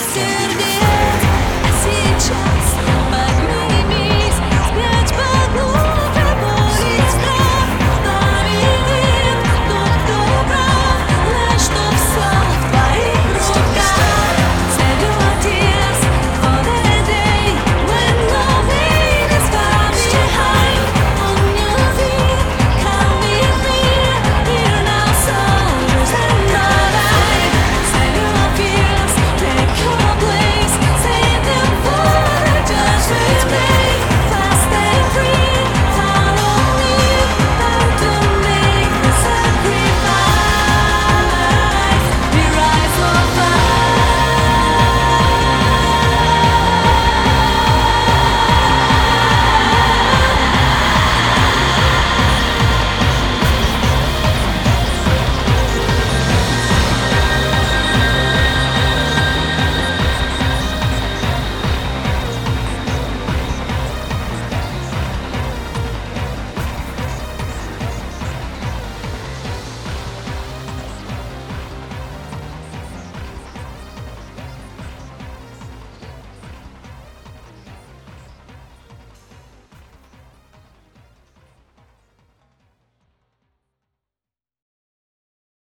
still